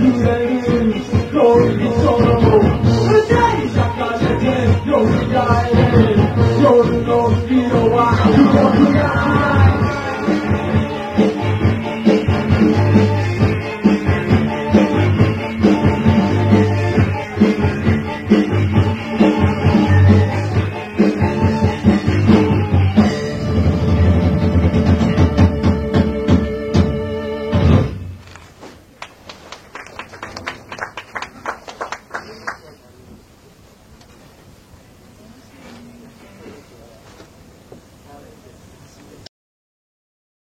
yüreğim Yok bir sorumu Özel şakacı Yok bir aile Yok yok bir ova Yok bir aile